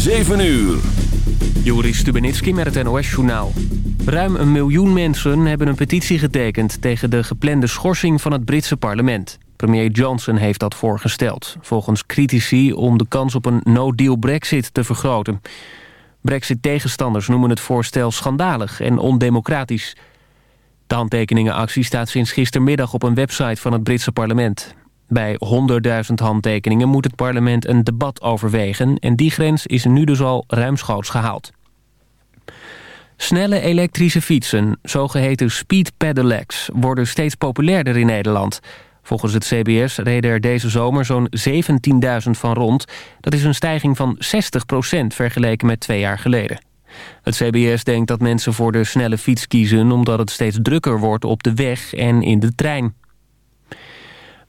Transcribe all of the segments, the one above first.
7 uur. Joris Stubenitski met het NOS-journaal. Ruim een miljoen mensen hebben een petitie getekend... tegen de geplande schorsing van het Britse parlement. Premier Johnson heeft dat voorgesteld. Volgens critici om de kans op een no-deal brexit te vergroten. Brexit-tegenstanders noemen het voorstel schandalig en ondemocratisch. De handtekeningenactie staat sinds gistermiddag op een website van het Britse parlement. Bij 100.000 handtekeningen moet het parlement een debat overwegen... en die grens is nu dus al ruimschoots gehaald. Snelle elektrische fietsen, zogeheten speed pedelecs... worden steeds populairder in Nederland. Volgens het CBS reden er deze zomer zo'n 17.000 van rond. Dat is een stijging van 60% vergeleken met twee jaar geleden. Het CBS denkt dat mensen voor de snelle fiets kiezen... omdat het steeds drukker wordt op de weg en in de trein.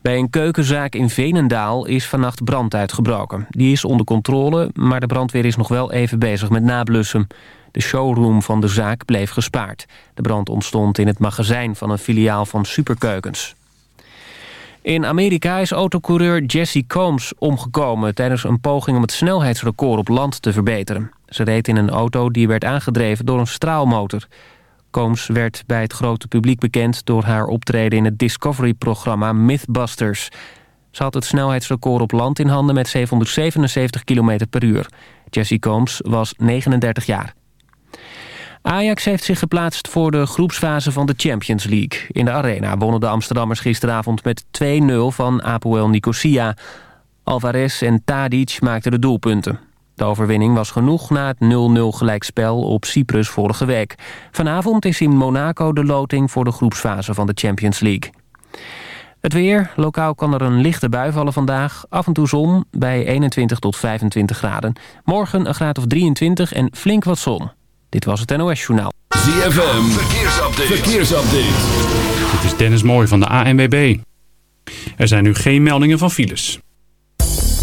Bij een keukenzaak in Venendaal is vannacht brand uitgebroken. Die is onder controle, maar de brandweer is nog wel even bezig met nablussen. De showroom van de zaak bleef gespaard. De brand ontstond in het magazijn van een filiaal van Superkeukens. In Amerika is autocoureur Jesse Combs omgekomen... tijdens een poging om het snelheidsrecord op land te verbeteren. Ze reed in een auto die werd aangedreven door een straalmotor. Combs werd bij het grote publiek bekend... door haar optreden in het Discovery-programma Mythbusters. Ze had het snelheidsrecord op land in handen met 777 km per uur. Jessie Combs was 39 jaar. Ajax heeft zich geplaatst voor de groepsfase van de Champions League. In de arena wonnen de Amsterdammers gisteravond met 2-0 van Apoel Nicosia. Alvarez en Tadic maakten de doelpunten. De overwinning was genoeg na het 0-0 gelijkspel op Cyprus vorige week. Vanavond is in Monaco de loting voor de groepsfase van de Champions League. Het weer. Lokaal kan er een lichte bui vallen vandaag. Af en toe zon bij 21 tot 25 graden. Morgen een graad of 23 en flink wat zon. Dit was het NOS Journaal. ZFM, verkeersupdate. verkeersupdate. Dit is Dennis Mooij van de ANWB. Er zijn nu geen meldingen van files.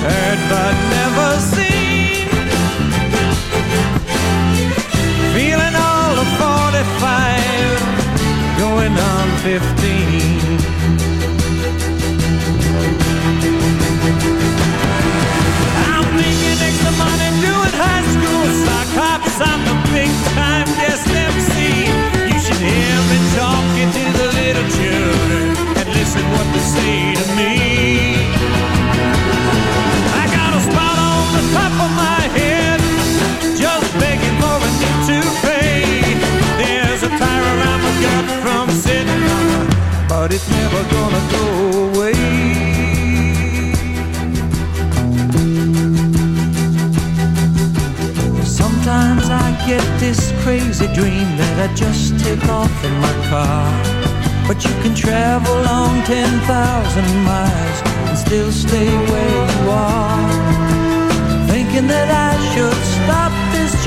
heard but never seen. Feeling all of 45, going on 15. I'm making extra money doing high school sock hops. I'm the big time guest MC. You should hear me talking to the little children and listen what they say to me. But it's never gonna go away. Sometimes I get this crazy dream that I just take off in my car. But you can travel on 10,000 miles and still stay where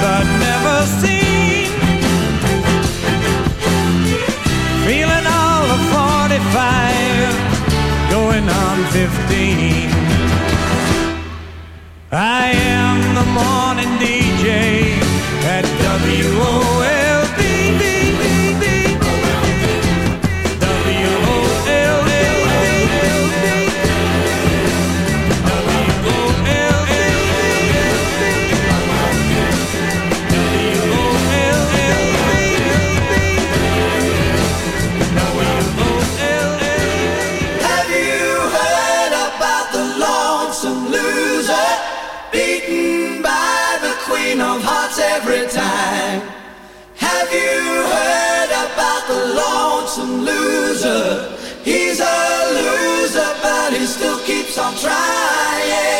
But never seen. Feeling all of 45, going on 15. I am the morning DJ at WOLD. Some loser. He's a loser, but he still keeps on trying.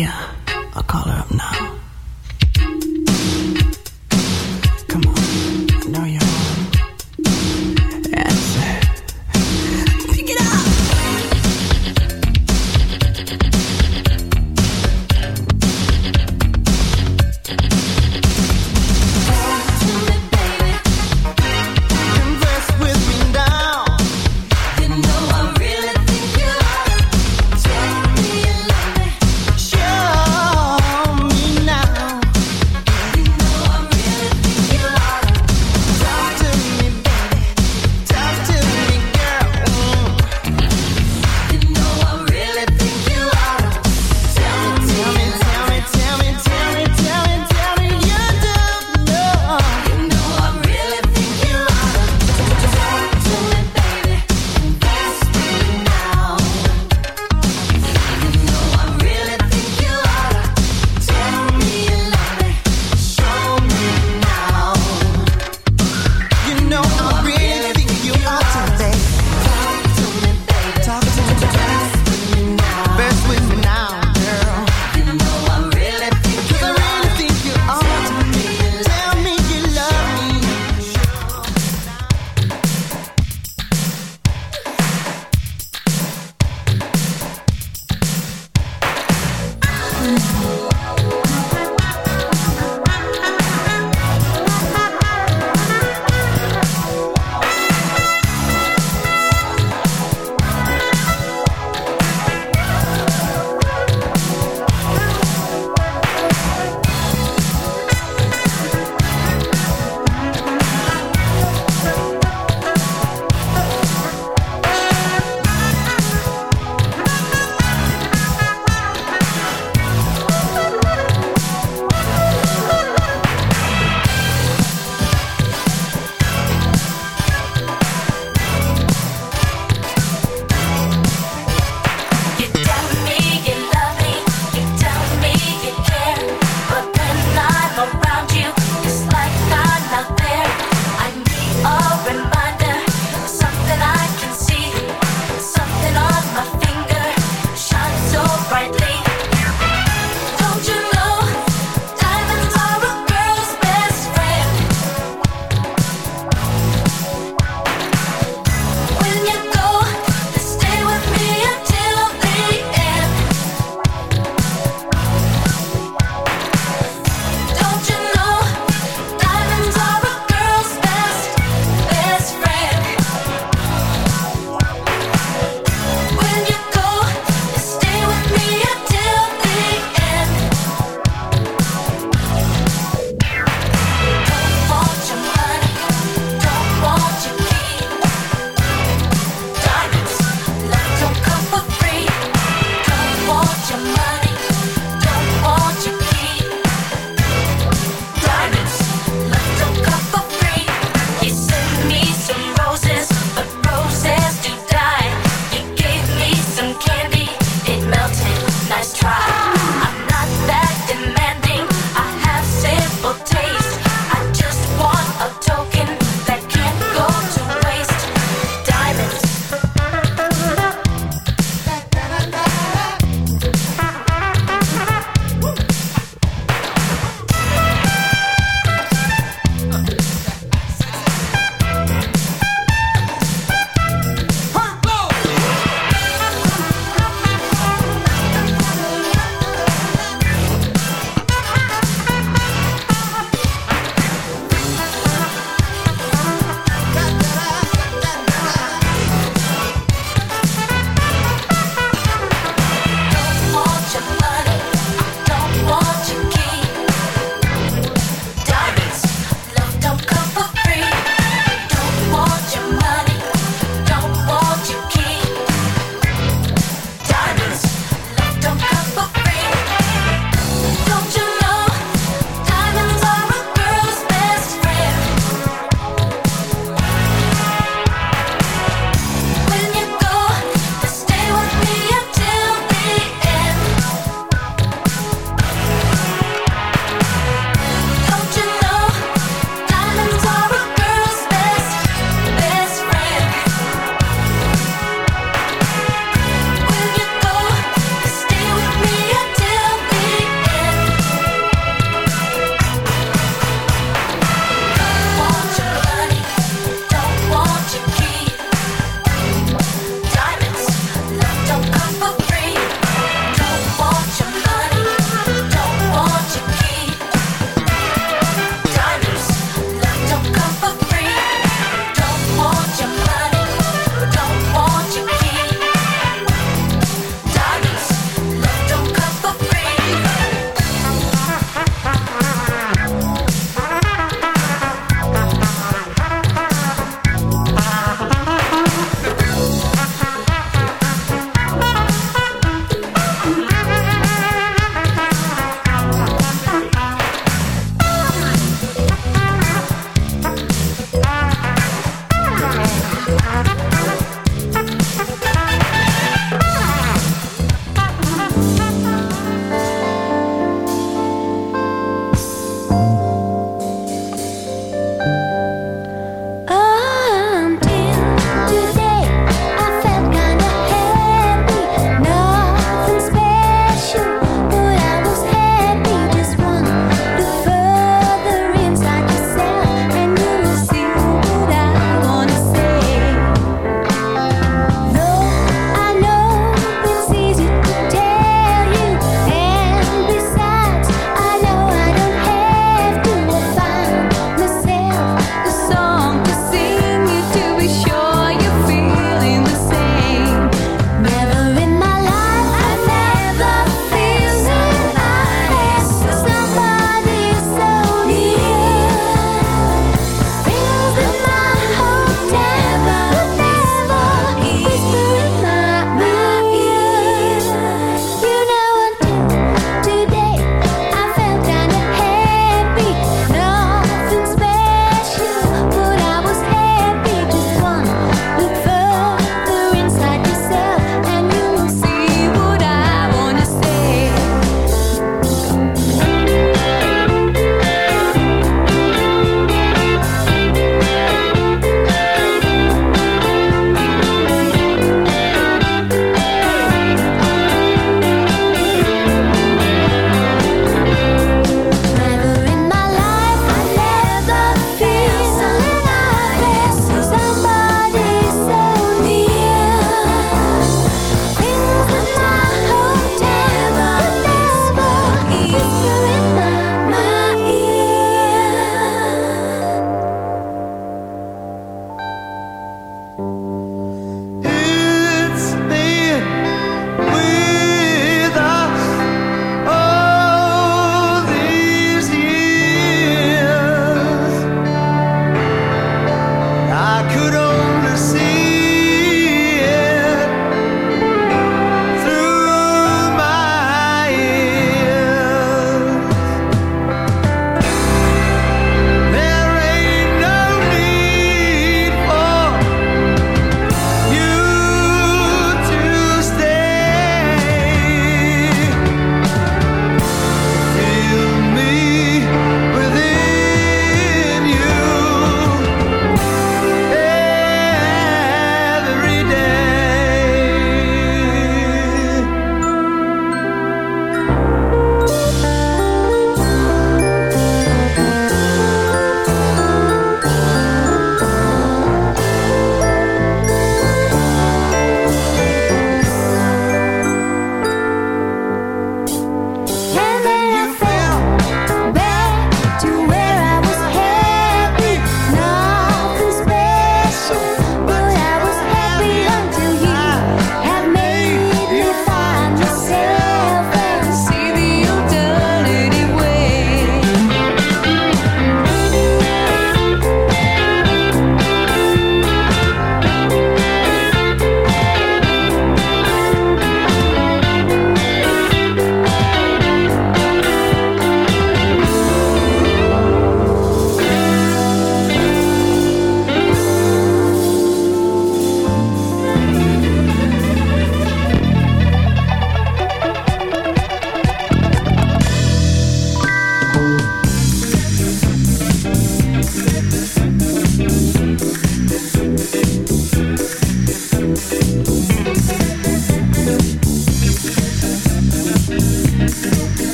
Yeah.